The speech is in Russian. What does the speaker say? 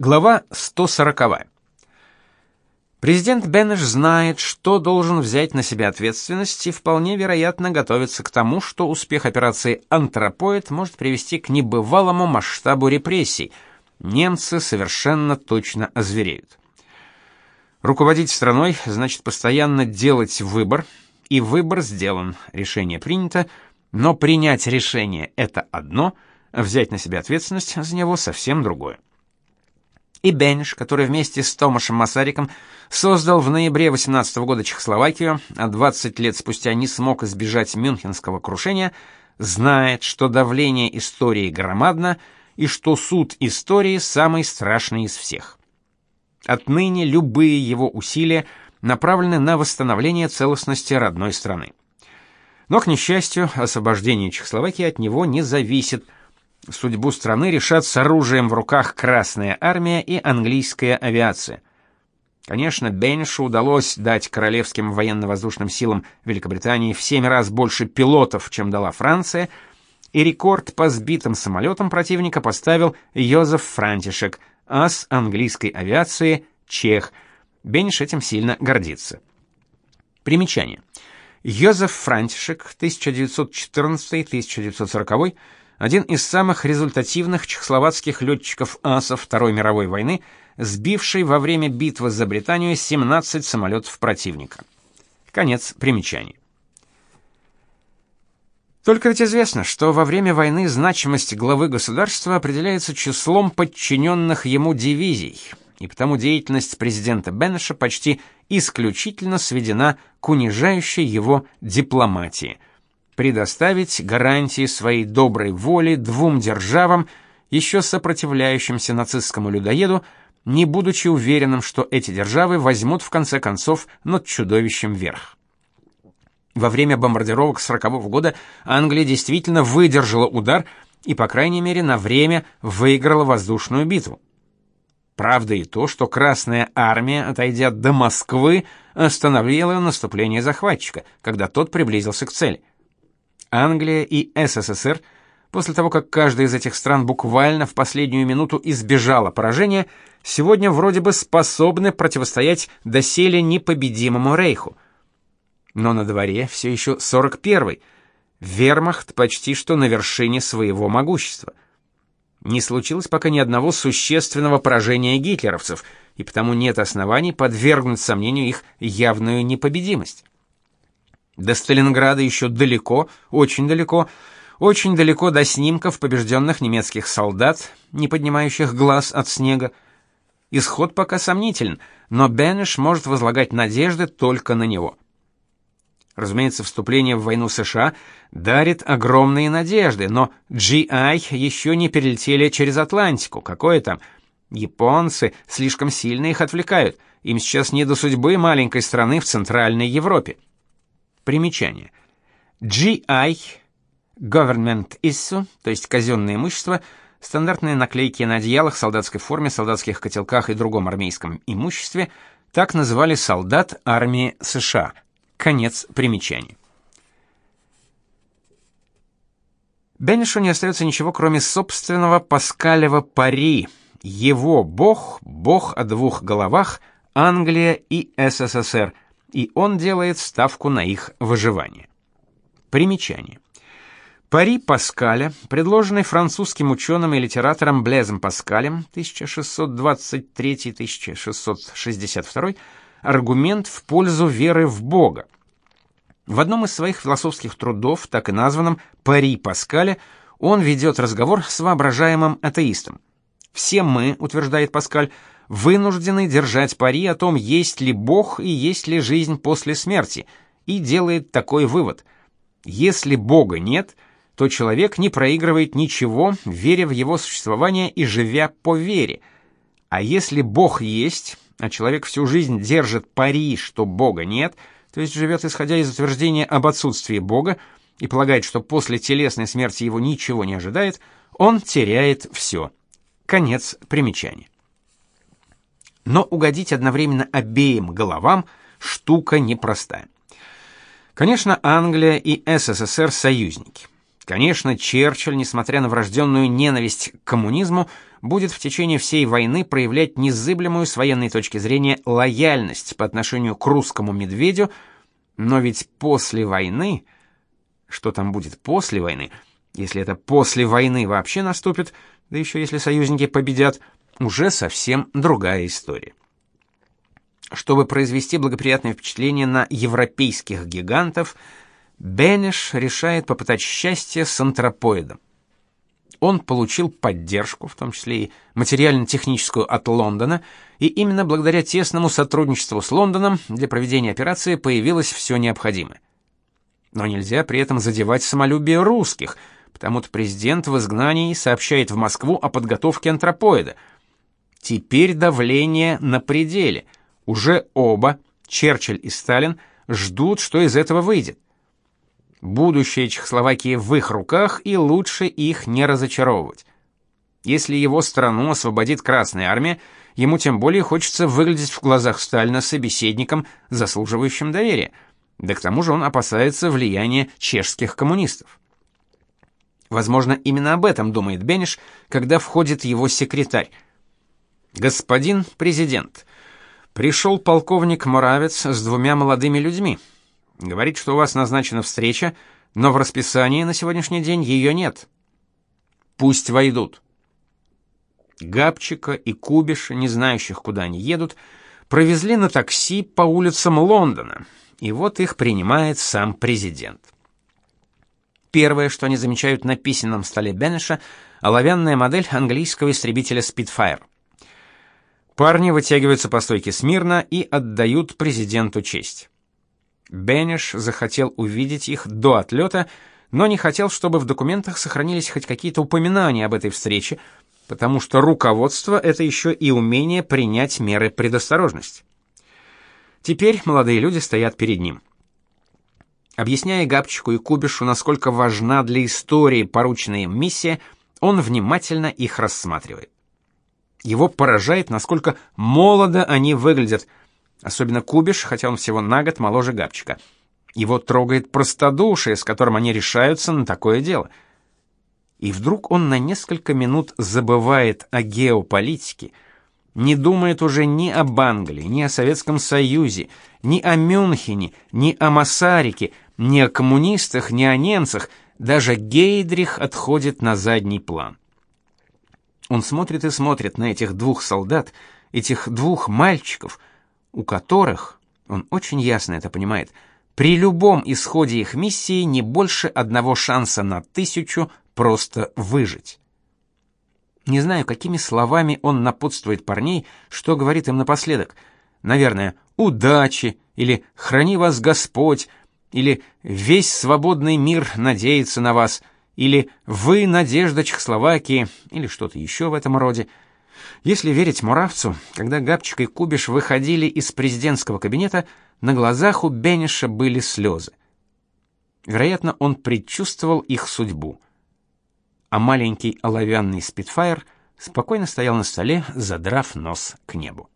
Глава 140. Президент Беннеш знает, что должен взять на себя ответственность и вполне вероятно готовится к тому, что успех операции «Антропоид» может привести к небывалому масштабу репрессий. Немцы совершенно точно озвереют. Руководить страной значит постоянно делать выбор, и выбор сделан, решение принято, но принять решение это одно, а взять на себя ответственность за него совсем другое и Бенш, который вместе с Томашем Масариком создал в ноябре 18 года Чехословакию, а 20 лет спустя не смог избежать мюнхенского крушения, знает, что давление истории громадно и что суд истории самый страшный из всех. Отныне любые его усилия направлены на восстановление целостности родной страны. Но, к несчастью, освобождение Чехословакии от него не зависит – Судьбу страны решат с оружием в руках Красная армия и английская авиация. Конечно, Беншу удалось дать королевским военно-воздушным силам Великобритании в семь раз больше пилотов, чем дала Франция, и рекорд по сбитым самолетам противника поставил Йозеф Франтишек, ас английской авиации, чех. Бенш этим сильно гордится. Примечание. Йозеф Франтишек, 1914-1940 один из самых результативных чехословацких летчиков-асов Второй мировой войны, сбивший во время битвы за Британию 17 самолетов противника. Конец примечаний. Только ведь известно, что во время войны значимость главы государства определяется числом подчиненных ему дивизий, и потому деятельность президента Беннеша почти исключительно сведена к унижающей его дипломатии – предоставить гарантии своей доброй воли двум державам, еще сопротивляющимся нацистскому людоеду, не будучи уверенным, что эти державы возьмут в конце концов над чудовищем верх. Во время бомбардировок 40 -го года Англия действительно выдержала удар и, по крайней мере, на время выиграла воздушную битву. Правда и то, что Красная армия, отойдя до Москвы, остановила наступление захватчика, когда тот приблизился к цели. Англия и СССР, после того, как каждая из этих стран буквально в последнюю минуту избежала поражения, сегодня вроде бы способны противостоять доселе непобедимому Рейху. Но на дворе все еще 41-й. Вермахт почти что на вершине своего могущества. Не случилось пока ни одного существенного поражения гитлеровцев, и потому нет оснований подвергнуть сомнению их явную непобедимость. До Сталинграда еще далеко, очень далеко, очень далеко до снимков побежденных немецких солдат, не поднимающих глаз от снега. Исход пока сомнителен, но Беннеш может возлагать надежды только на него. Разумеется, вступление в войну США дарит огромные надежды, но GI еще не перелетели через Атлантику. Какое там? Японцы слишком сильно их отвлекают. Им сейчас не до судьбы маленькой страны в Центральной Европе. Примечание. GI Government Issue, то есть казенное имущество, стандартные наклейки на одеялах, солдатской форме, солдатских котелках и другом армейском имуществе, так называли солдат армии США. Конец примечания. Беннишу не остается ничего, кроме собственного Паскалева пари. Его бог, бог о двух головах, Англия и СССР – и он делает ставку на их выживание. Примечание. Пари Паскаля, предложенный французским ученым и литератором Блезом Паскалем 1623-1662, аргумент в пользу веры в Бога. В одном из своих философских трудов, так и названном «Пари Паскаля», он ведет разговор с воображаемым атеистом. «Все мы, — утверждает Паскаль, — вынуждены держать пари о том, есть ли Бог и есть ли жизнь после смерти, и делает такой вывод. Если Бога нет, то человек не проигрывает ничего, веря в его существование и живя по вере. А если Бог есть, а человек всю жизнь держит пари, что Бога нет, то есть живет исходя из утверждения об отсутствии Бога и полагает, что после телесной смерти его ничего не ожидает, он теряет все. Конец примечания но угодить одновременно обеим головам штука непростая. Конечно, Англия и СССР союзники. Конечно, Черчилль, несмотря на врожденную ненависть к коммунизму, будет в течение всей войны проявлять незыблемую с военной точки зрения лояльность по отношению к русскому медведю, но ведь после войны, что там будет после войны, если это после войны вообще наступит, да еще если союзники победят, уже совсем другая история. Чтобы произвести благоприятное впечатление на европейских гигантов, Бенеш решает попытать счастье с антропоидом. Он получил поддержку, в том числе и материально-техническую от Лондона, и именно благодаря тесному сотрудничеству с Лондоном для проведения операции появилось все необходимое. Но нельзя при этом задевать самолюбие русских, потому-то президент в изгнании сообщает в Москву о подготовке антропоида. Теперь давление на пределе. Уже оба, Черчилль и Сталин, ждут, что из этого выйдет. Будущее Чехословакии в их руках, и лучше их не разочаровывать. Если его страну освободит Красная армия, ему тем более хочется выглядеть в глазах Сталина собеседником, заслуживающим доверия. Да к тому же он опасается влияния чешских коммунистов. Возможно, именно об этом думает Бенеш, когда входит его секретарь. Господин президент, пришел полковник Моравец с двумя молодыми людьми. Говорит, что у вас назначена встреча, но в расписании на сегодняшний день ее нет. Пусть войдут. Габчика и Кубиша, не знающих, куда они едут, провезли на такси по улицам Лондона, и вот их принимает сам президент. Первое, что они замечают на письменном столе Бенеша, оловянная модель английского истребителя Spitfire. Парни вытягиваются по стойке смирно и отдают президенту честь. Бенеш захотел увидеть их до отлета, но не хотел, чтобы в документах сохранились хоть какие-то упоминания об этой встрече, потому что руководство это еще и умение принять меры предосторожности. Теперь молодые люди стоят перед ним. Объясняя Габчику и Кубишу, насколько важна для истории порученная миссия, он внимательно их рассматривает. Его поражает, насколько молодо они выглядят – Особенно Кубиш, хотя он всего на год моложе Габчика. Его трогает простодушие, с которым они решаются на такое дело. И вдруг он на несколько минут забывает о геополитике, не думает уже ни об Англии, ни о Советском Союзе, ни о Мюнхене, ни о Масарике, ни о коммунистах, ни о немцах, даже Гейдрих отходит на задний план. Он смотрит и смотрит на этих двух солдат, этих двух мальчиков — у которых, он очень ясно это понимает, при любом исходе их миссии не больше одного шанса на тысячу просто выжить. Не знаю, какими словами он напутствует парней, что говорит им напоследок. Наверное, удачи или храни вас Господь, или весь свободный мир надеется на вас, или вы надежда Чехословакии, или что-то еще в этом роде. Если верить Муравцу, когда Габчик и Кубиш выходили из президентского кабинета, на глазах у Бениша были слезы. Вероятно, он предчувствовал их судьбу. А маленький оловянный спитфайр спокойно стоял на столе, задрав нос к небу.